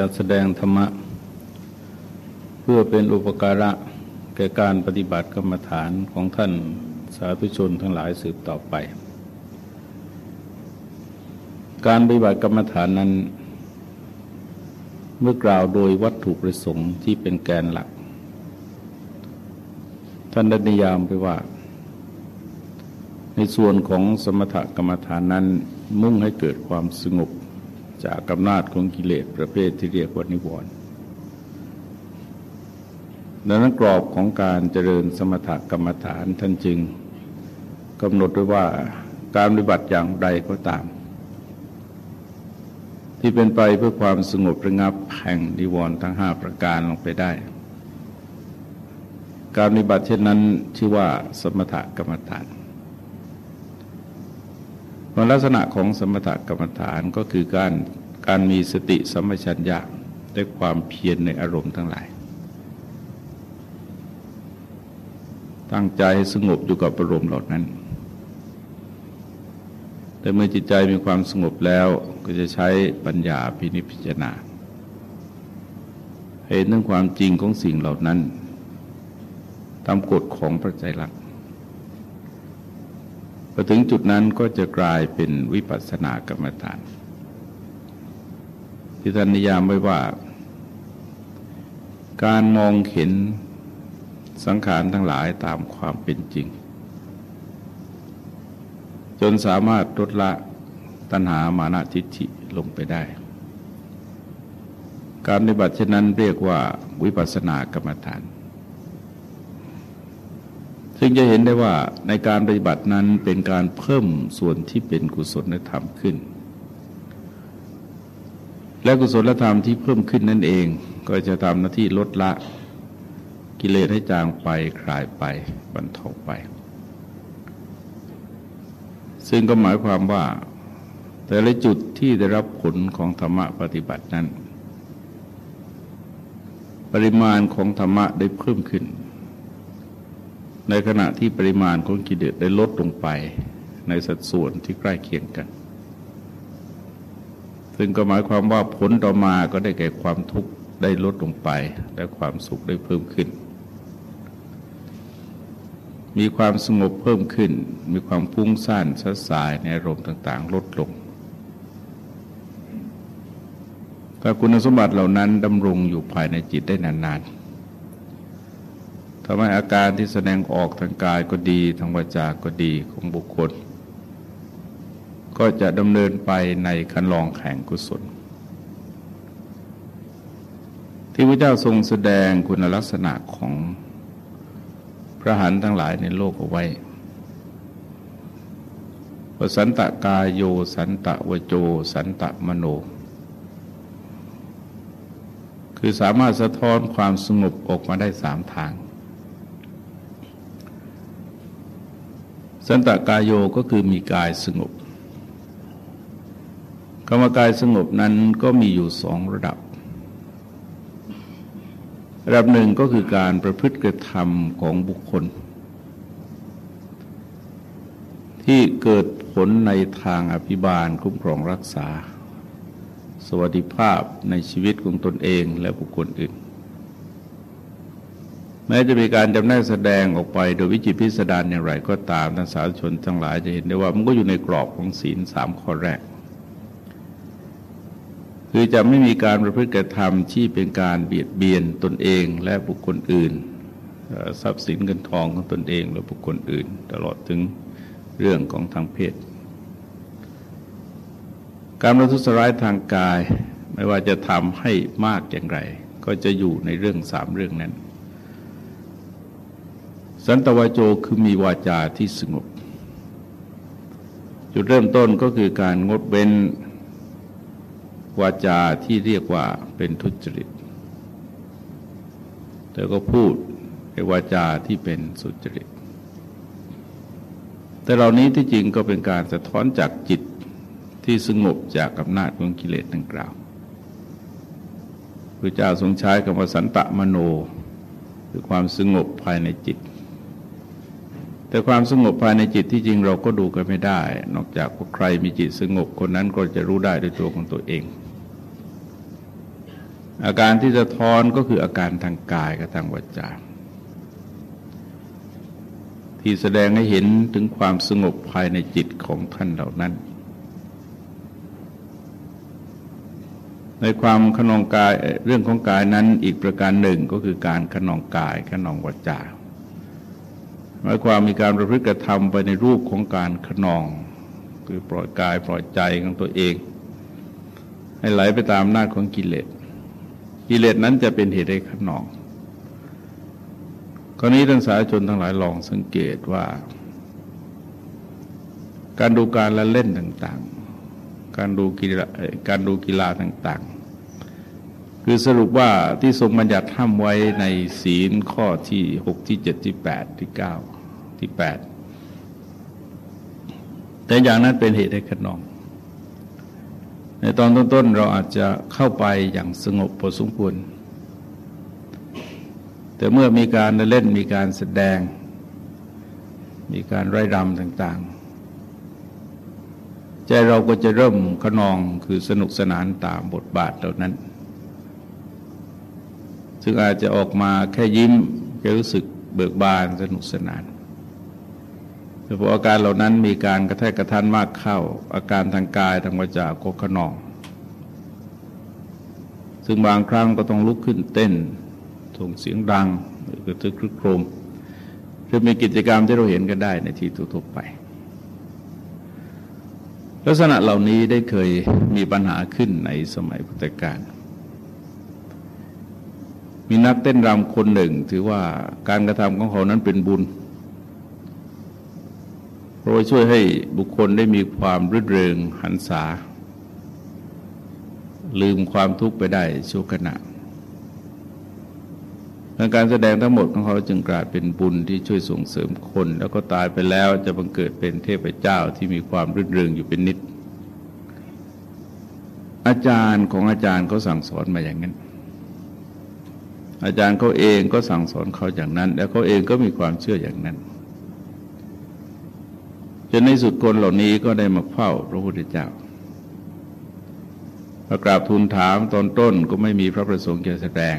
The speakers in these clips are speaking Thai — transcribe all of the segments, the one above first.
จะแสดงธรรมะ เพื่อเป็นอุปการะแก่การปฏิบัติกรรมฐานของท่านสาธุชนทั้งหลายสืบต่อไป การปฏิบัติกรรมฐานนั้น เมื่อกล่าวโดยวัตถุประสงค์ที่เป็นแกนหลัก ท่านได้นิยามไปว่า ในส่วนของสมถกรรมฐานนั้นมุ่งให้เกิดความสงบ จากกำนาจของกิเลสประเภทที่เรียกว่านิวรณ์ดังนั้นกรอบของการเจริญสมถกรรมฐานท่านจึงกำหนดไว้ว่าการปฏิบัติอย่างใดก็ตาม ที่เป็นไปเพื่อความสงบระงับแห่งนิวรณ์ทั้งห้าประการลงไปได้ การปฏิบัติเช่นนั้นชื่อว่าสมถกรรมฐาน ลักษณะของสมถกรรมฐานก็คือการการมีสติสัมปชัญญะด้วยความเพียรในอารมณ์ทั้งหลาย ตั้งใจสงบอยู่กับอารมณ์เหล่านั้น แต่เมื่อจิตใจมีความสงบแล้วก็จะใช้ปัญญาพินิจพิจารณาเห็นถึงความจริงของสิ่งเหล่านั้น ตามกฎของพระใจรัก พอถึงจุดนั้นก็จะกลายเป็นวิปัสสนากรรมฐาน ที่ท่านนิยามไว้ว่า การมองเห็นสังขารทั้งหลายตามความเป็นจริง จนสามารถลดละตัณหามานะทิฏฐิลงไปได้ การปฏิบัติเช่นนั้นเรียกว่าวิปัสสนากรรมฐาน ซึ่งจะเห็นได้ว่าในการปฏิบัตินั้นเป็นการเพิ่มส่วนที่เป็นกุศลธรรมขึ้น และกุศลธรรมที่เพิ่มขึ้นนั่นเองก็จะทำหน้าที่ลดละกิเลสให้จางไปคลายไปบรรเทาไป ซึ่งก็หมายความว่า แต่ละจุดที่ได้รับผลของธรรมะปฏิบัตินั้น ปริมาณของธรรมะได้เพิ่มขึ้น ในขณะที่ปริมาณของกิเลสได้ลดลงไปในสัดส่วนที่ใกล้เคียงกัน ซึ่งก็หมายความว่าผลต่อมาก็ได้แก่ความทุกข์ได้ลดลงไป และความสุขได้เพิ่มขึ้น มีความสงบเพิ่มขึ้น มีความพุ่งสั้นสัดสายในอารมณ์ต่างๆ ลดลงถ้าคุณสมบัติเหล่านั้นดำรงอยู่ภายในจิตได้นานๆ ทำให้อาการที่แสดงออกทางกายก็ดีทางวาจาก็ดีของบุคคล ก็จะดำเนินไปในคันลองแข่งกุศล ที่พระเจ้าทรงแสดงคุณลักษณะของพระหันทั้งหลายในโลกเอาไว้สันตะกายโย สันตะวโจ สันตะมโน คือสามารถสะท้อนความสงบออกมาได้สามทาง สันตกายโยก็คือมีกายสงบกรรมกายสงบนั้นก็มีอยู่สองระดับ ระดับหนึ่งก็คือการประพฤติกระทำของบุคคล ที่เกิดผลในทางอภิบาลคุ้มครองรักษา สวัสดิภาพในชีวิตของตนเองและบุคคลอื่น แม้จะมีการจำแนกแสดงออกไปโดยวิจิตพิสดารอย่างไรก็ตามท่านสาธุชนทั้งหลายจะเห็นได้ว่ามันก็อยู่ในกรอบของศีลสามข้อแรก คือจะไม่มีการประพฤติกระทำที่เป็นการเบียดเบียนตนเองและบุคคลอื่นทรัพย์สินเงินทองของตนเองและบุคคลอื่น ตลอดถึงเรื่องของทางเพศ การประทุษร้ายทางกายไม่ว่าจะทำให้มากอย่างไร ก็จะอยู่ในเรื่องสามเรื่องนั้น สันตวาโจคือมีวาจาที่สงบ จุดเริ่มต้นก็คือการงดเว้นวาจาที่เรียกว่าเป็นทุจริต แต่ก็พูดในวาจาที่เป็นสุจริต แต่เหล่านี้ที่จริงก็เป็นการสะท้อนจากจิตที่สงบจากอำนาจของกิเลสดังกล่าวพระเจ้าทรงใช้คำว่าสันตะมโน คือความสงบภายในจิต แต่ความสงบภายในจิตที่จริงเราก็ดูกันไม่ได้ นอกจากว่าใครมีจิตสงบคนนั้นก็จะรู้ได้ด้วยตัวของตัวเอง อาการที่จะทอนก็คืออาการทางกายกับทางวาจาที่แสดงให้เห็นถึงความสงบภายในจิตของท่านเหล่านั้น ในความขนองกายเรื่องของกายนั้นอีกประการหนึ่งก็คือการขนองกายขนองวาจา หมายความมีการประพฤติกระทำไปในรูปของการขนอง คือปล่อยกายปล่อยใจของตัวเอง ให้ไหลไปตามอำนาของกิเลสกิเลสนั้นจะเป็นเหตุให้ขนองกรณีท่านสาธชนทั้งหลายลองสังเกตว่า การดูการละเล่นต่างๆ การดูกีฬาการดูกีฬาต่างๆ คือสรุปว่าที่ทรงบัญญัติห้ามไว้ในศีลข้อที่หกที่เจ็ดที่แปดที่เก้า ที่แปดแต่อย่างนั้นเป็นเหตุให้ขนอง ในตอนต้นๆเราอาจจะเข้าไปอย่างสงบพอสมควร แต่เมื่อมีการเล่นมีการแสดง มีการไร้รำต่าง ๆ ใจเราก็จะเริ่มขนองคือสนุกสนานตามบทบาทเหล่านั้นซึ่งอาจจะออกมาแค่ยิ้มแค่รู้สึกเบิกบานสนุกสนาน แต่พออาการเหล่านั้นมีการกระแทกกระทันมากเข้า อาการทางกายทางวาจาก็ขนอง ซึ่งบางครั้งก็ต้องลุกขึ้นเต้นส่งเสียงดังกระทึกครึกโครมคือมีกิจกรรมที่เราเห็นกันได้ในที่ทั่วไป ลักษณะเหล่านี้ได้เคยมีปัญหาขึ้นในสมัยพุทธกาลมีนักเต้นรำคนหนึ่งถือว่าการกระทำของเขานั้นเป็นบุญ ราะช่วยให้บุคคลได้มีความรื่นเริงหันษา ลืมความทุกข์ไปได้ชั่วขณะการแสดงทั้งหมดของเขาจึงกลายเป็นบุญที่ช่วยส่งเสริมคน แล้วก็ตายไปแล้วจะบังเกิดเป็นเทพเจ้าที่มีความรื่นเริงอยู่เป็นนิด อาจารย์ของอาจารย์เขาสั่งสอนมาอย่างนั้น อาจารย์เขาเองก็สั่งสอนเขาอย่างนั้น แล้วเขาเองก็มีความเชื่ออย่างนั้น จนในสุดคนเหล่านี้ก็ได้มาเฝ้าพระพุทธเจ้าประกราบทูลถามตอนต้นก็ไม่มีพระประสงค์จะแสดง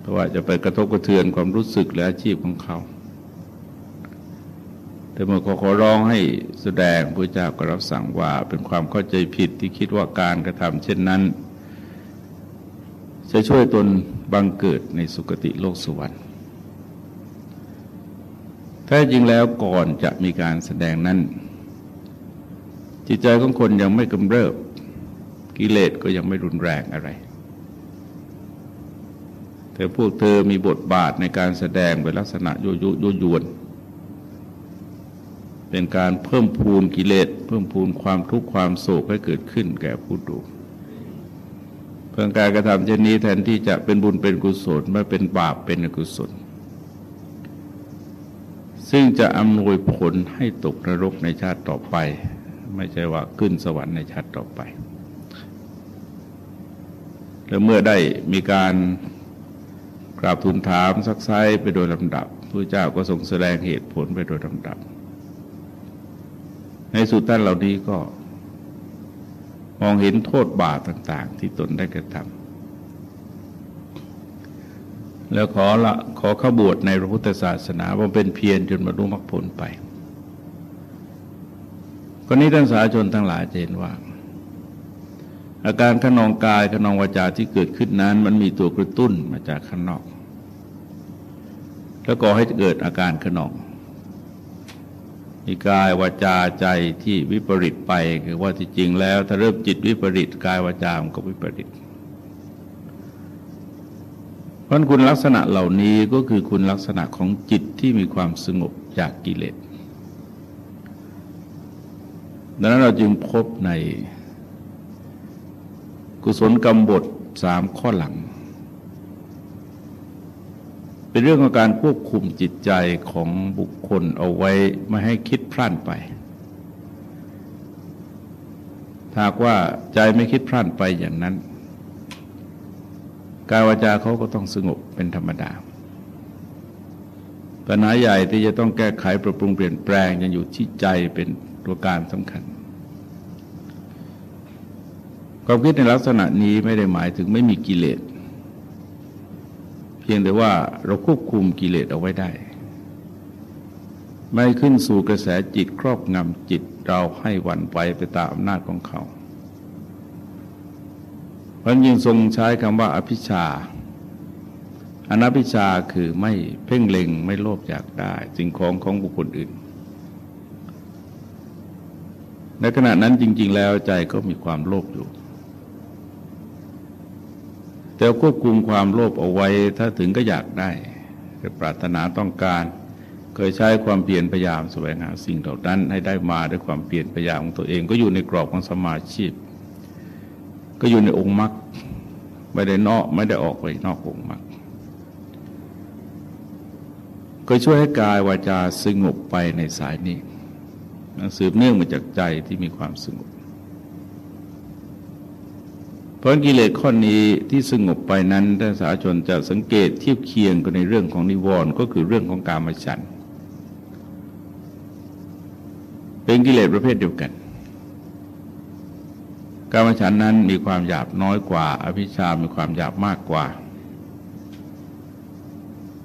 เพราะว่าจะไปกระทบกระเทือนความรู้สึกและอาชีพของเขา แต่เมื่อขอขอร้องให้แสดงพระเจ้าก็รับสั่งว่าเป็นความเข้าใจผิดที่คิดว่าการกระทำเช่นนั้น จะช่วยตนบังเกิดในสุคติโลกสวรรค์ แท้จริงแล้วก่อนจะมีการแสดงนั้น จิตใจของคนยังไม่กำเริบ กิเลสก็ยังไม่รุนแรงอะไร แต่พวกเธอมีบทบาทในการแสดงเป็นลักษณะโยโยโยยวน เป็นการเพิ่มพูนกิเลส เพิ่มพูนความทุกข์ความโศกให้เกิดขึ้นแก่ผู้ดูเพื่อการกระทำเช่นนี้แทนที่จะเป็นบุญเป็นกุศลไม่เป็นบาปเป็นอกุศล ซึ่งจะอำนวยผลให้ตกนรกในชาติต่อไป ไม่ใช่ว่าขึ้นสวรรค์ในชาติต่อไป และเมื่อได้มีการกราบทูลถามซักไซไปโดยลำดับพระเจ้าก็ทรงแสดงเหตุผลไปโดยลำดับ ในสุดท่านเหล่านี้ก็มองเห็นโทษบาปต่าง ๆ ที่ตนได้กระทำ แล้วขอละขอเข้าบวชในพระพุทธศาสนาว่าเป็นเพียรจนบรรลุมรรคผลไปก็นี้ท่านสาชนทั้งหลายเห็นว่า อาการขนองกายขนองวาจาที่เกิดขึ้นนั้น มันมีตัวกระตุ้นมาจากข้างนอก แล้วก็ให้เกิดอาการขนองมีกายวาจาใจที่วิปริตไปคือว่าที่จริงแล้ว ถ้าเริ่มจิตวิปริตกายวาจามันก็วิปริต ราะคุณลักษณะเหล่านี้ก็คือคุณลักษณะของจิตที่มีความสงบจากกิเลสดังนั้นเราจึงพบในกุศลกรรมบทสามข้อหลัง เป็นเรื่องของการควบคุมจิตใจของบุคคลเอาไว้ไม่ให้คิดพล่านไปหากว่าใจไม่คิดพล่านไปอย่างนั้น กายวาจาเขาก็ต้องสงบเป็นธรรมดาปัญหาใหญ่ที่จะต้องแก้ไขปรับปรุงเปลี่ยนแปลงยังอยู่ที่ใจเป็นตัวการสำคัญความคิดในลักษณะนี้ไม่ได้หมายถึงไม่มีกิเลส เพียงแต่ว่าเราควบคุมกิเลสเอาไว้ได้ ไม่ขึ้นสู่กระแสจิตครอบงำจิตเราให้วันไหวไปตามอำนาจของเขา พระยิ่งทรงใช้คำว่าอภิชาอนัพิชาคือไม่เพ่งเล็งไม่โลภอยากได้สิ่งของของบุคคลอื่น ในขณะนั้นจริง ๆ แล้วใจก็มีความโลภอยู่ แต่ควบคุมความโลภเอาไว้ถ้าถึงก็อยากได้ปรารถนาต้องการ เคยใช้ความเปลี่ยนพยายามแสวงหาสิ่งเหล่านั้นให้ได้มาด้วยความเปลี่ยนพยายามของตัวเองก็อยู่ในกรอบของสมาชีพ ก็อยู่ในองค์มรรคไม่ได้นอกไม่ได้ออกไปนอกองค์มรรคก็ช่วยให้กายวาจาสงบไปในสายนี้สืบเนื่องมาจากใจที่มีความสงบ เพราะกิเลสข้อนี้ที่สงบไปนั้นท่านสาชนจะสังเกตเทียบเคียงกันในเรื่องของนิวรณ์ก็คือเรื่องของการมาฉัน เป็นกิเลสประเภทเดียวกัน การมฉันนั้นมีความหยาบน้อยกว่า อภิชามีความหยาบมากกว่า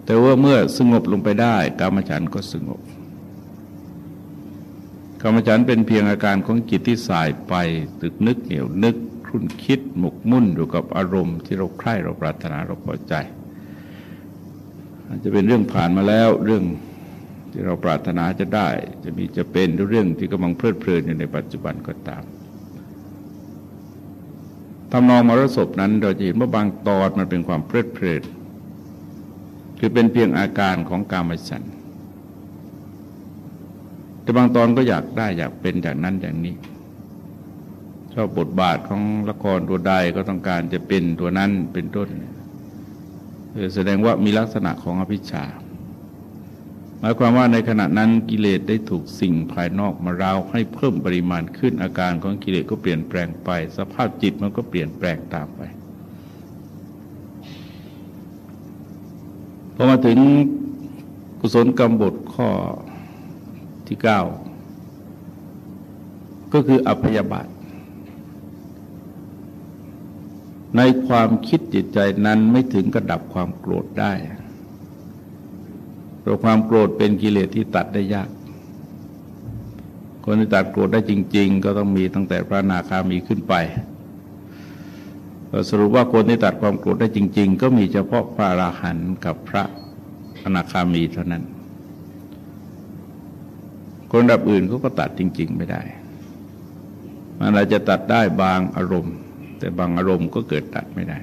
แต่ว่าเมื่อสงบลงไปได้ กรรมฉันก็สงบกรรมฉันเป็นเพียงอาการของจิตที่สายไปตึกนึกเหนียวนึกครุ่นคิดหมกมุ่นอยู่กับอารมณ์ที่เราใคร่เราปรารถนาเราพอใจ อาจจะเป็นเรื่องผ่านมาแล้วเรื่องที่เราปรารถนาจะได้ จะมีจะเป็นเรื่องที่กำลังเพลิดเพลินอยู่ในปัจจุบันก็ตาม ทำนองมรสพนั้นเราจะเห็นว่าบางตอนมันเป็นความเพลิดเพลินคือเป็นเพียงอาการของกามฉันแต่บางตอนก็อยากได้อยากเป็นอย่างนั้นอย่างนี้ชอบบทบาทของละครตัวใดก็ต้องการจะเป็นตัวนั้นเป็นต้นแสดงว่ามีลักษณะของอภิชา หมายความว่าในขณะนั้นกิเลสได้ถูกสิ่งภายนอกมาราวให้เพิ่มปริมาณขึ้นอาการของกิเลสก็เปลี่ยนแปลงไป สภาพจิตมันก็เปลี่ยนแปลงตามไปพอมาถึงกุศลกรรมบทข้อที่เก้าก็คืออัพยาบาทในความคิดจิตใจนั้นไม่ถึงกระดับความโกรธได้ ราะความโกรธเป็นกิเลสที่ตัดได้ยาก คนที่ตัดโกรธได้จริง ๆ ก็ต้องมีตั้งแต่พระนาคามีขึ้นไปสรุปว่าคนที่ตัดความโกรธได้จริง ๆ ก็มีเฉพาะพระอราหันต์กับพระอนาคามีเท่านั้น คนดับอื่นเขาก็ตัดจริง ๆ ไม่ได้ มันอาจจะตัดได้บางอารมณ์ แต่บางอารมณ์ก็เกิดตัดไม่ได้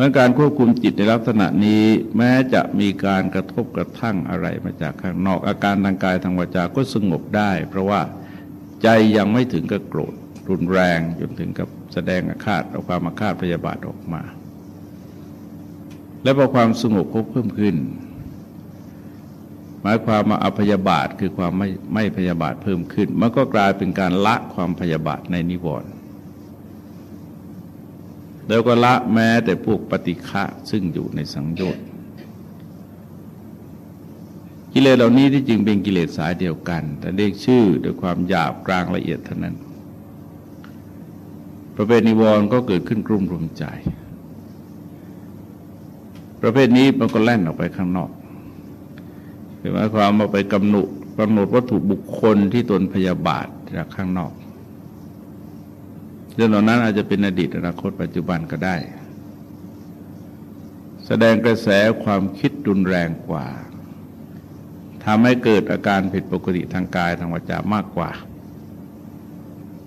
เมื่อการควบคุมจิตในลักษณะนี้แม้จะมีการกระทบกระทั่งอะไรมาจากข้างนอกอาการทางกายทางวาจาก็สงบได้ เพราะว่าใจยังไม่ถึงกับโกรธรุนแรงจนถึงกับแสดงอาฆาตเอาความอาฆาตพยาบาทออกมา และพอความสงบก็เพิ่มขึ้น หมายความมาอพยาบาทคือความไม่ไม่พยาบาทเพิ่มขึ้นมันก็กลายเป็นการละความพยาบาทในนิวรณ์ แล้วก็ละแม้แต่พวกปฏิฆะซึ่งอยู่ในสังโยชน์กิเลสเหล่านี้ที่จริงเป็นกิเลสสายเดียวกัน แต่เรียกชื่อด้วยความหยาบกลางละเอียดเท่านั้น ประเภทนิวรณ์ก็เกิดขึ้นกลุ่มรุมใจ ประเภทนี้มันก็แล่นออกไปข้างนอกหมายความมาไปกำหนดกำหนดวัตถุบุคคลที่ตนพยาบาทจากข้างนอก เรื่องเหล่านั้นอาจจะเป็นอดีตอนาคตปัจจุบันก็ได้ แสดงกระแสความคิดรุนแรงกว่าทำให้เกิดอาการผิดปกติทางกายทางวาจามากกว่า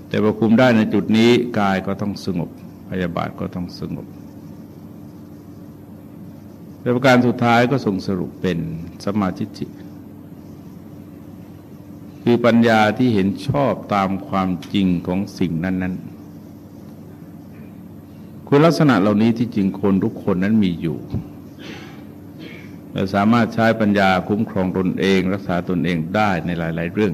แต่พอคุมได้ในจุดนี้กายก็ต้องสงบพยาบาทก็ต้องสงบในประการสุดท้ายก็ส่งสรุปเป็นสมาธิจิตคือปัญญาที่เห็นชอบตามความจริงของสิ่งนั้นๆ คุณลักษณะเหล่านี้ที่จริงคนทุกคนนั้นมีอยู่เราสามารถใช้ปัญญาคุ้มครองตนเอง รักษาตนเองได้ในหลาย ๆ เรื่อง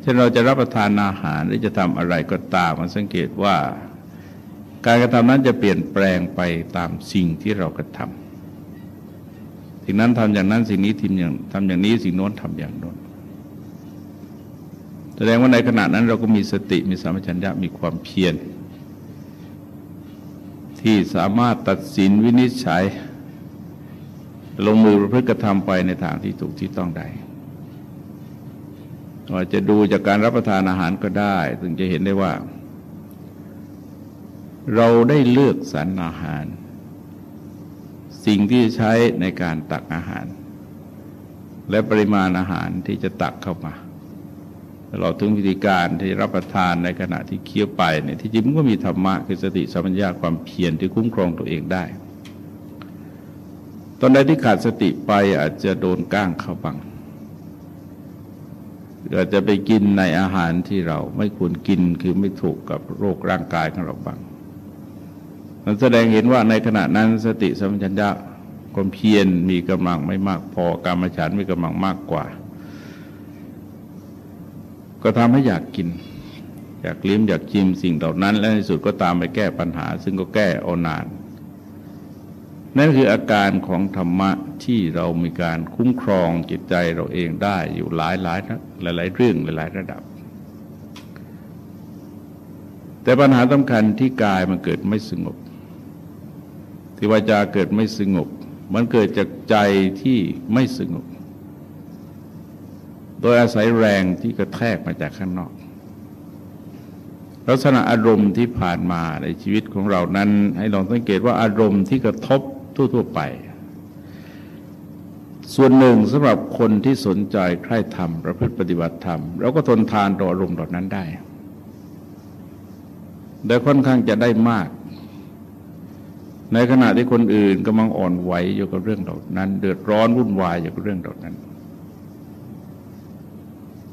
เช่นเราจะรับประทานอาหารหรือจะทำอะไรก็ตามมันสังเกตว่า การกระทำนั้นจะเปลี่ยนแปลงไปตามสิ่งที่เรากระทำสิ่งนั้นทำอย่างนั้นสิ่งนี้ทำอย่างทำอย่างนี้สิ่งโน้นทำอย่างโน้น แสดงว่าในขณะนั้นเราก็มีสติมีสัมปชัญญะมีความเพียรที่สามารถตัดสินวินิจฉัย ลงมือประพฤติกระทำไปในทางที่ถูกที่ต้องได้ว่าจะดูจากการรับประทานอาหารก็ได้ถึงจะเห็นได้ว่า เราได้เลือกสรรอาหาร สิ่งที่ใช้ในการตักอาหาร และปริมาณอาหารที่จะตักเข้ามา ตลอดถึงวิธีการที่รับประทานในขณะที่เคี้ยวไปเนี่ยที่จริงมันก็มีธรรมะคือสติสัมปชัญญะความเพียรที่คุ้มครองตัวเองได้ ตอนใดที่ขาดสติไปอาจจะโดนก้างเข้าบังอาจจะไปกินในอาหารที่เราไม่ควรกินคือไม่ถูกกับโรคร่างกายของเราบ้างมันแสดงเห็นว่าในขณะนั้นสติสัมปชัญญะความเพียรมีกำลังไม่มากพอการมฉันมีกำลังมากกว่า ก็ทำให้อยากกิน อยากลิ้มอยากชิมสิ่งเหล่านั้น และในสุดก็ตามไปแก้ปัญหา ซึ่งก็แก้เอานาน นั่นคืออาการของธรรมะที่เรามีการคุ้มครองจิตใจเราเองได้อยู่หลายหลายหลายหลายเรื่องหลายหลายระดับ แต่ปัญหาสำคัญที่กายมันเกิดไม่สงบ ที่วาจาเกิดไม่สงบ มันเกิดจากใจที่ไม่สงบ โดยอาศัยแรงที่กระแทกมาจากข้างนอก ลักษณะอารมณ์ที่ผ่านมาในชีวิตของเรานั้น ให้ลองสังเกตว่าอารมณ์ที่กระทบทั่วๆไป ส่วนหนึ่งสำหรับคนที่สนใจใคร่ธรรมประพฤติปฏิบัติธรรมเราก็ทนทานต่ออารมณ์เหล่านั้นได้แต่ค่อนข้างจะได้มาก ในขณะที่คนอื่นกำลังอ่อนไหวอยู่กับเรื่องเหล่านั้น เดือดร้อนวุ่นวายอยู่กับเรื่องเหล่านั้น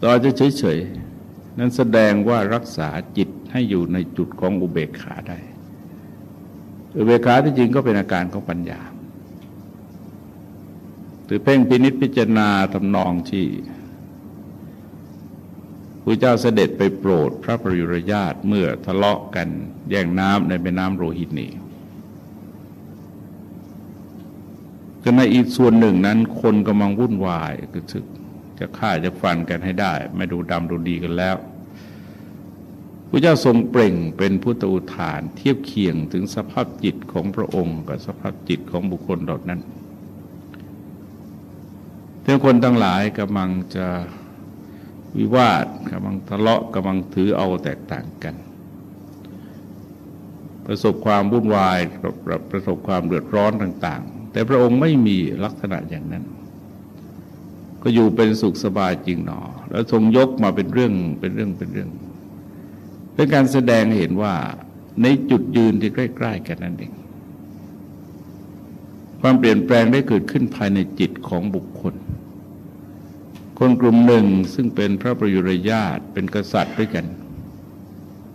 ต่อจะเฉยๆนั้นแสดงว่ารักษาจิตให้อยู่ในจุดของอุเบกขาได้ อุเบกขาที่จริงก็เป็นอาการของปัญญาหรือเพ่งพินิษพิจารณาทำนองที่พระเจ้าเสด็จไปโปรดพระปริยุรญาตเมื่อทะเลาะกันแย่งน้ำในแม่น้ำโรหิตนีก็ในอีกส่วนหนึ่งนั้นคนกำลังวุ่นวายกระทึก จะฆ่าจะฟันกันให้ได้ ไม่ดูดำดูดีกันแล้วพระเจ้าทรงเปล่งเป็นพุทธอุทาน เทียบเคียงถึงสภาพจิตของพระองค์กับสภาพจิตของบุคคลเหล่านั้นทุกคนทั้งหลายกำลังจะวิวาทกำลังทะเลาะกำลังถือเอาแตกต่างกัน ประสบความวุ่นวายประสบความเดือดร้อนต่าง ๆ แต่พระองค์ไม่มีลักษณะอย่างนั้น ก็อยู่เป็นสุขสบายจริงหนอ แล้วทรงยกมาเป็นเรื่องเป็นเรื่องเป็นเรื่องเป็นการแสดงเห็นว่าในจุดยืนที่ใกล้ ๆ กันนั่นเอง ความเปลี่ยนแปลงได้เกิดขึ้นภายในจิตของบุคคล คนกลุ่มหนึ่งซึ่งเป็นพระประยุรญาติเป็นกษัตริย์ด้วยกัน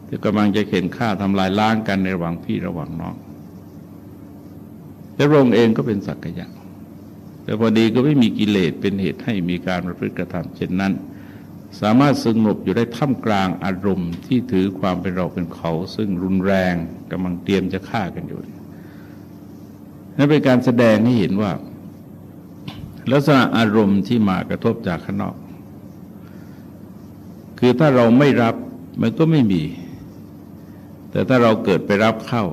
ที่กำลังจะเข็นฆ่าทำลายล้างกันในระหว่างพี่ระหว่างน้องและพระองค์เองก็เป็นสักยะ แต่พอดีก็ไม่มีกิเลสเป็นเหตุให้มีการประพฤติกระทำเช่นนั้น สามารถสงบอยู่ได้ท่ามกลางอารมณ์ที่ถือความเป็นเราเป็นเขา ซึ่งรุนแรงกำลังเตรียมจะฆ่ากันอยู่นั่นเป็นการแสดงให้เห็นว่า ลักษณะอารมณ์ที่มากระทบจากข้างนอก คือถ้าเราไม่รับมันก็ไม่มี แต่ถ้าเราเกิดไปรับเข้า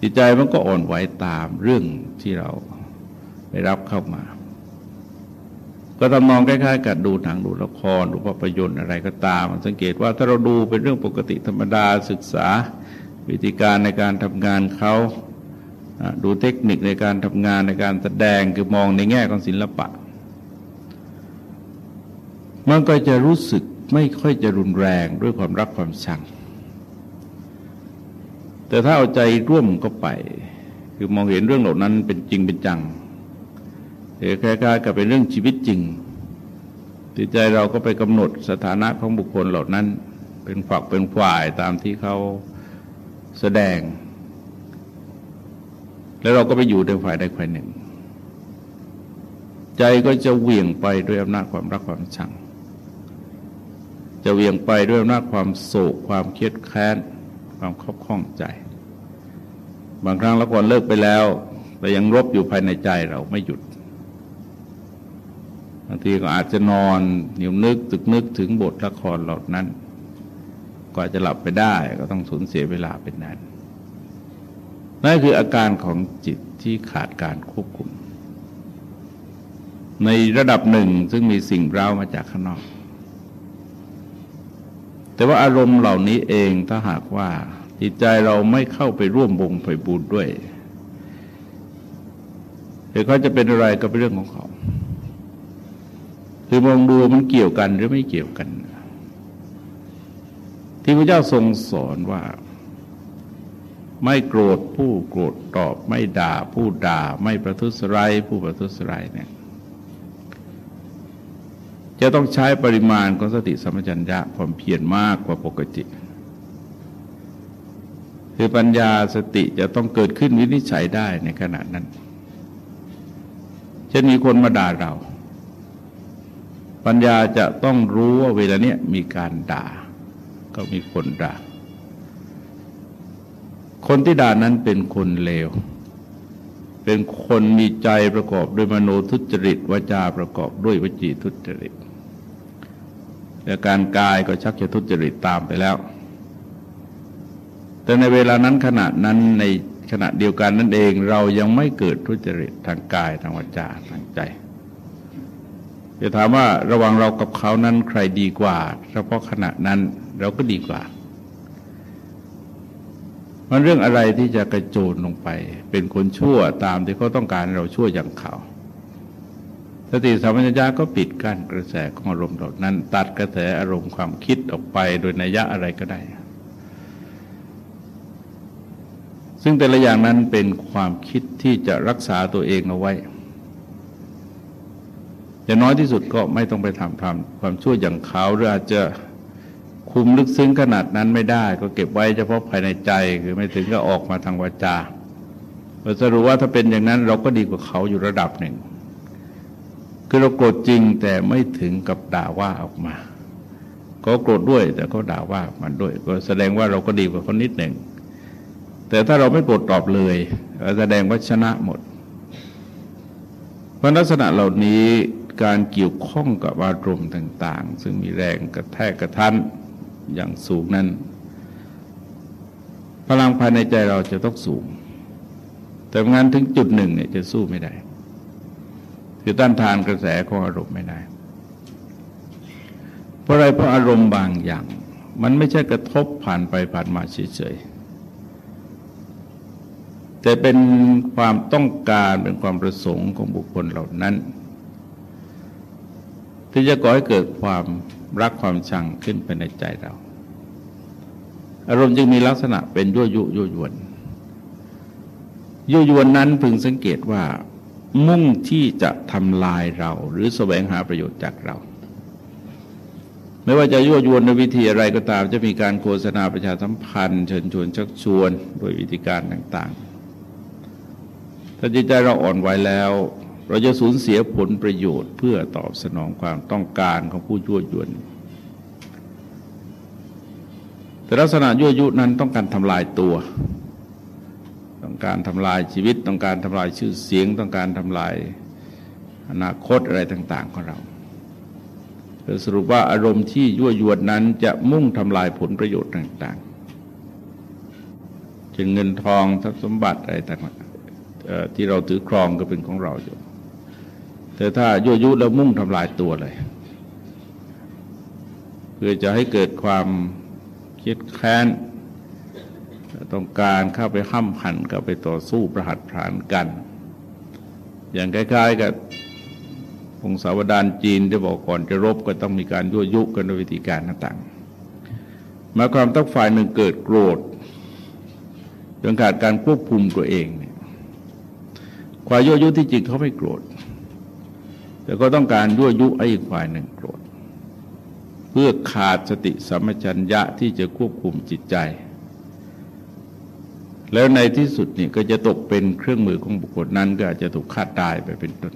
จิตใจมันก็อ่อนไหวตามเรื่องที่เรา เข้ามาก็ทำนองคล้ายๆกับดูหนังดูละครดูภาพยนตร์อะไรก็ตาม สังเกตว่าถ้าเราดูเป็นเรื่องปกติธรรมดาศึกษา วิธีการในการทำงานเขาดูเทคนิคในการทำงานในการแสดงคือมองในแง่ของศิลปะ มันก็จะรู้สึกไม่ค่อยจะรุนแรงด้วยความรักความชัง แต่ถ้าเอาใจร่วมก็ไป คือมองเห็นเรื่องเหล่านั้นเป็นจริงเป็นจัง หรือคล้ายๆกับเป็นเรื่องชีวิตจริงจิตใจเราก็ไปกำหนดสถานะของบุคคลเหล่านั้น เป็นฝักเป็นฝ่ายตามที่เขาแสดง แล้วเราก็ไปอยู่ในฝ่ายใดฝ่ายหนึ่ง ใจก็จะเหวี่ยงไปด้วยอำนาจความรักความชัง จะเหวี่ยงไปด้วยอำนาจความโศกความเครียดแค้นความครอบข้องใจ บางครั้งละครเลิกไปแล้ว แต่ยังรบอยู่ภายในใจเราไม่หยุด บางทีก็อาจจะนอนเหนียวนึกตึกนึกถึงบทละครเหล่านั้นกว่าจะหลับไปได้ก็ต้องสูญเสียเวลาเป็นนานนั่นคืออาการของจิตที่ขาดการควบคุม ในระดับหนึ่งซึ่งมีสิ่งเร้ามาจากข้างนอก แต่ว่าอารมณ์เหล่านี้เองถ้าหากว่าจิตใจเราไม่เข้าไปร่วมวงไปบูญด้วยเดี๋ยวเขาจะเป็นอะไรก็เป็นเรื่องของเขา คือมองดูมันเกี่ยวกันหรือไม่เกี่ยวกัน ที่พระเจ้าทรงสอนว่า ไม่โกรธผู้โกรธตอบ ไม่ด่าผู้ด่า ไม่ประทุษร้ายผู้ประทุษร้ายเนี่ยจะต้องใช้ปริมาณของสติสัมปชัญญะความเพียรมากกว่าปกติ คือปัญญาสติจะต้องเกิดขึ้นวินิจฉัยได้ในขณะนั้นเช่นมีคนมาด่าเรา ปัญญาจะต้องรู้ว่าเวลาเนี้ยมีการด่า ก็มีคนด่า คนที่ด่านั้นเป็นคนเลว เป็นคนมีใจประกอบด้วยมโนทุจริตวาจาประกอบด้วยวจีทุจริตแต่การกายก็ชักจะทุจริตตามไปแล้ว แต่ในเวลานั้นขณะนั้นในขณะเดียวกันนั่นเองเรายังไม่เกิดทุจริตทางกายทางวาจาทางใจ จะถามว่าระหว่างเรากับเขานั้นใครดีกว่า เฉพาะขณะนั้นเราก็ดีกว่า มันเรื่องอะไรที่จะกระโจนลงไป เป็นคนชั่วตามที่เขาต้องการเราชั่วอย่างเขาสติสัมปชัญญะก็ปิดกั้นกระแสของอารมณ์เหล่านั้น ตัดกระแสอารมณ์ความคิดออกไปโดยนัยยะอะไรก็ได้ ซึ่งแต่ละอย่างนั้นเป็นความคิดที่จะรักษาตัวเองเอาไว้ อย่างน้อยที่สุดก็ไม่ต้องไปทำทำความชั่วอย่างเขาหรืออาจจะคุมลึกซึ้งขนาดนั้นไม่ได้ ก็เก็บไว้เฉพาะภายในใจคือไม่ถึงก็ออกมาทางวาจาเราสรุปว่าถ้าเป็นอย่างนั้นเราก็ดีกว่าเขาอยู่ระดับหนึ่ง คือเราโกรธจริงแต่ไม่ถึงกับด่าว่าออกมา ก็โกรธด้วยแต่ก็ด่าว่ามันด้วย ก็แสดงว่าเราก็ดีกว่าคนนิดหนึ่ง แต่ถ้าเราไม่โกรธตอบเลยแสดงว่าชนะหมด เพราะลักษณะเหล่านี้ การเกี่ยวข้องกับอารมณ์ต่าง ๆ ซึ่งมีแรงกระแทกกระทันอย่างสูงนั้นพลังภายในใจเราจะต้องสูง แต่งั้นถึงจุดหนึ่งเนี่ยจะสู้ไม่ได้ คือต้านทานกระแสของอารมณ์ไม่ได้ เพราะอะไรเพราะอารมณ์บางอย่าง มันไม่ใช่กระทบผ่านไปผ่านมาเฉยๆแต่เป็นความต้องการเป็นความประสงค์ของบุคคลเหล่านั้น ที่จะก่อให้เกิดความรักความชังขึ้นไปในใจเรา อารมณ์จึงมีลักษณะเป็นยั่วยุยั่วยวนยั่วยวนนั้นพึงสังเกตว่า มุ่งที่จะทำลายเรา หรือแสวงหาประโยชน์จากเรา ไม่ว่าจะยั่วยวนในวิธีอะไรก็ตาม จะมีการโฆษณาประชาสัมพันธ์ เชิญชวนชักชวนโดยวิธีการต่างๆ ถ้าจิตใจเราอ่อนไหวแล้ว เราจะสูญเสียผลประโยชน์เพื่อตอบสนองความต้องการของผู้ยั่วยวน แต่ลักษณะยั่วยุนั้นต้องการทำลายตัว ต้องการทำลายชีวิต ต้องการทำลายชื่อเสียง ต้องการทำลายอนาคตอะไรต่าง ๆ ของเราสรุปว่าอารมณ์ที่ยั่วยวนนั้นจะมุ่งทำลายผลประโยชน์ต่างๆจึงเงินทองทรัพย์สมบัติอะไรต่างๆที่เราถือครองก็เป็นของเราอยู่ แต่ถ้ายั่วยุแล้วมุ่งทำลายตัวเลย เพื่อจะให้เกิดความคิดแค้นต้องการเข้าไปห้ำหันเข้าไปต่อสู้ประหัตผานกัน อย่างใกล้ๆกับองศาวดารจีนที่บอกก่อนจะรบก็ต้องมีการยั่วยุกันด้วยวิธีการต่างๆมาความต้องฝ่ายหนึ่งเกิดโกรธจนขาดการควบคุมตัวเองเนี่ยความยั่วยุที่จริงเขาไม่โกรธ แต่ก็ต้องการยั่วยุไอ้อีกฝ่ายหนึ่งโกรธ เพื่อขาดสติสัมปชัญญะที่จะควบคุมจิตใจ แล้วในที่สุดนี่ก็จะตกเป็นเครื่องมือของบุคคลนั้นก็อาจจะถูกฆ่าตายไปเป็นต้น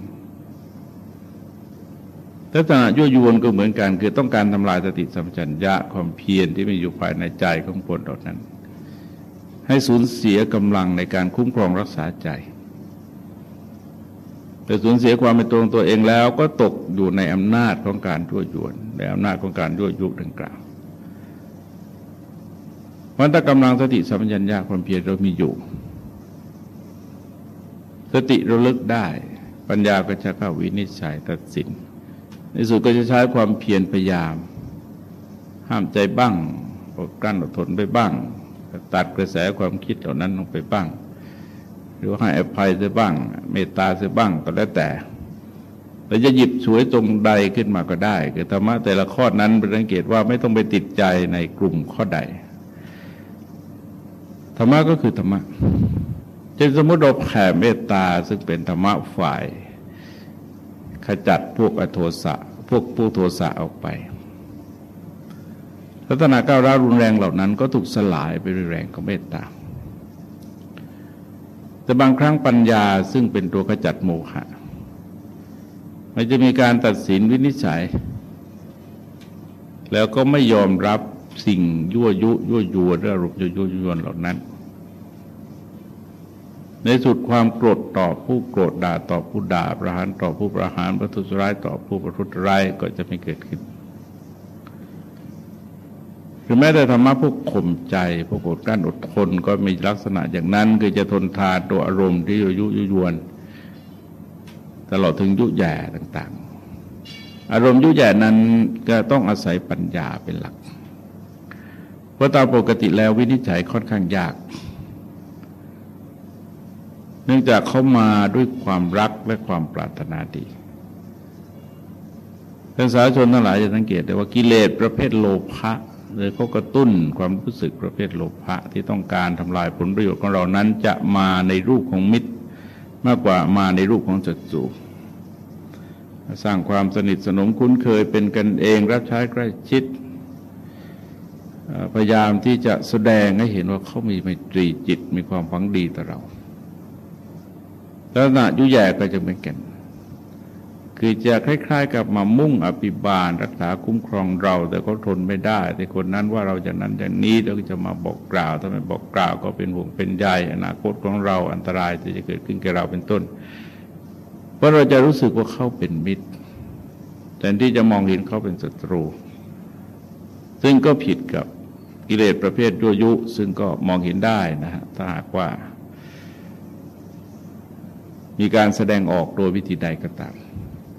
ลักษณะยั่วยวนก็เหมือนกัน คือต้องการทำลายสติสัมปชัญญะความเพียรที่มีอยู่ภายในใจของคนเหล่านั้น ให้สูญเสียกำลังในการคุ้มครองรักษาใจ แต่สูญเสียความเป็นตัวของตัวเองแล้วก็ตกอยู่ในอำนาจของการยั่วยวน ในอำนาจของการยั่วยุดังกล่าวมันถ้ากำลังสติสัมปชัญญะความเพียรเรามีอยู่ สติระลึกได้ ปัญญาก็จะเข้าวินิจฉัยตัดสิน ในสุดก็จะใช้ความเพียรพยายาม ห้ามใจบ้างอดกลั้นอดทนไปบ้าง ตัดกระแสความคิดเหล่านั้นลงไปบ้าง หรือให้อภัยเสียบ้าง เมตตาเสียบ้างก็แล้วแต่เราจะหยิบสวยตรงใดขึ้นมาก็ได้ คือธรรมะแต่ละข้อนั้นเป็นสังเกตว่าไม่ต้องไปติดใจในกลุ่มข้อใด ธรรมะก็คือธรรมะจะสมมติเราแผ่เมตตาซึ่งเป็นธรรมะฝ่าย ขจัดพวกอโทสะพวกผู้โทสะออกไปลักษณะก้าวร้าวรุนแรงเหล่านั้นก็ถูกสลายไปด้วยแรงของเมตตา แต่บางครั้งปัญญาซึ่งเป็นตัวขจัดโมหะมันจะมีการตัดสินวินิจฉัย แล้วก็ไม่ยอมรับสิ่งยั่วยุยั่วยวนเรื่องรุปยั่วยุยวนเหล่านั้น ในสุดความโกรธต่อผู้โกรธด่าต่อผู้ด่าประหารต่อผู้ประหารประทุษร้ายต่อผู้ประทุษร้ายก็จะไม่เกิดขึ้น หรือแม้แต่ธรรมะพวกข่มใจ พวกอดกั้นอดทนก็มีลักษณะอย่างนั้น คือจะทนทานตัวอารมณ์ที่ยุยุยวน ตลอดถึงยุแย่ต่างๆ อารมณ์ยุแย่นั้นก็ต้องอาศัยปัญญาเป็นหลัก เพราะตามปกติแล้ววินิจฉัยค่อนข้างยาก เนื่องจากเขามาด้วยความรักและความปรารถนาดีท่านสาชนทั้งหลายจะสังเกตได้ว่ากิเลสประเภทโลภะ เลยเขากระตุ้นความรู้สึกประเภทโลภะที่ต้องการทำลายผลประโยชน์ของเรานั้นจะมาในรูปของมิตร มากกว่ามาในรูปของศัตรูสร้างความสนิทสนมคุ้นเคยเป็นกันเองรับใช้ใกล้ชิดพยายามที่จะแสดงให้เห็นว่าเขามีไมตรีจิตมีความฝังดีต่อเราลักษณะยุ่ยแย่ก็จะเหมือนกัน คือจะคล้าย ๆ กับมามุ่งอภิบาล รักษาคุ้มครองเรา แต่เขาทนไม่ได้ แต่คนนั้นว่าเราจะนั้นอย่างนี้เราก็จะมาบอกกล่าวถ้าไม่บอกกล่าวก็เป็นห่วงเป็นใยอนาคตของเราอันตรายที่จะเกิดขึ้นแก่เราเป็นต้น เพราะเราจะรู้สึกว่าเขาเป็นมิตรแต่ที่จะมองเห็นเขาเป็นศัตรู ซึ่งก็ผิดกับกิเลสประเภทยั่วยุ ซึ่งก็มองเห็นได้นะฮะถ้าหากว่า มีการแสดงออกโดยวิธีใดก็ตาม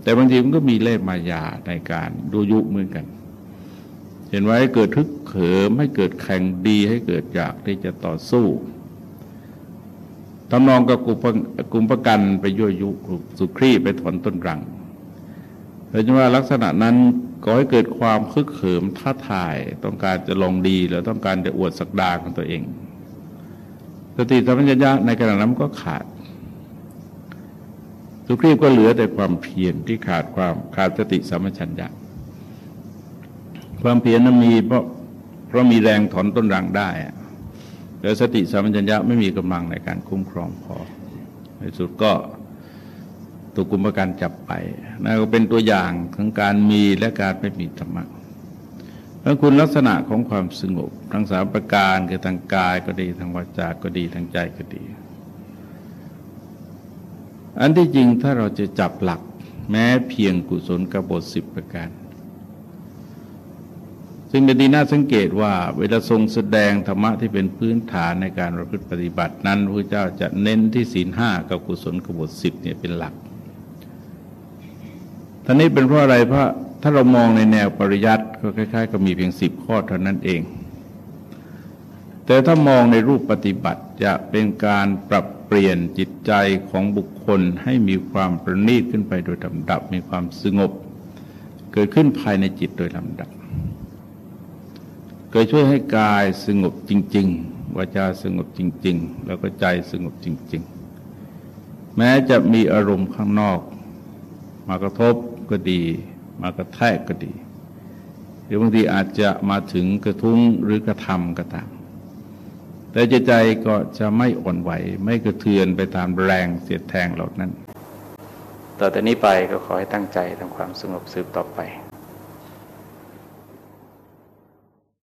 แต่บางทีมันก็มีเล่ห์มายาในการดูยุเหมือนกัน เห็นไว้เกิดทึกเขิมให้เกิดแข่งดีให้เกิดอยากที่จะต่อสู้ทำนองกับกลุ่มประกันไปยั่วยุสุครีไปถอนต้นรังโดยเฉพาะลักษณะนั้นก็ให้เกิดความคึกเขิมท้าทายต้องการจะลองดีหรือต้องการจะอวดสักดาของตัวเองสติสัมปชัญญะในขณะนั้นก็ขาด สุครีพก็เหลือแต่ความเพียรที่ขาดความขาดสติสัมปชัญญะความเพียรนั้นมีเพราะเพราะมีแรงถอนต้นรังได้แต่สติสัมปชัญญะไม่มีกำลังในการคุ้มครองพอในสุดก็ถูกกุมประกันจับไปนั่นก็เป็นตัวอย่างของการมีและการไม่มีธรรมะแลวคุณลักษณะของความสงบทั้งสามประการคือทางกายก็ดีทางวาจาก็ดีทางใจก็ดี อันที่จริงถ้าเราจะจับหลักแม้เพียงกุศลกบฏสิบประการ ซึ่งเป็นดีน่าสังเกตว่า เวลาทรงแสดงธรรมะที่เป็นพื้นฐานในการประพฤติปฏิบัตินั้นพระเจ้าจะเน้นที่ศีลห้ากับกุศลกบฏสิบเนี่ยเป็นหลักท่านี้เป็นเพราะอะไรเพราะถ้าเรามองในแนวปริยัติก็คล้าย ๆกับมีเพียงสิบข้อเท่านั้นเอง แต่ถ้ามองในรูปปฏิบัติจะเป็นการปรับ ลี่ยนจิตใจของบุคคลให้มีความประณีตขึ้นไปโดยลำดับ มีความสงบ เกิดขึ้นภายในจิตโดยลำดับเกิดช่วยให้กายสงบจริง ๆวาจาสงบจริง ๆ แล้วก็ใจสงบจริง ๆ แม้จะมีอารมณ์ข้างนอก มากระทบก็ดี มากระแทกก็ดี หรือบางทีอาจจะมาถึงกระทุ้งหรือกระทำก็ตาม แต่ใจใจก็จะไม่อ่อนไหว ไม่กระเทือนไปตามแรงเสียดแทงเหล่านั้น ต่อแต่นี้ไปก็ขอให้ตั้งใจทำความสงบสืบต่อไป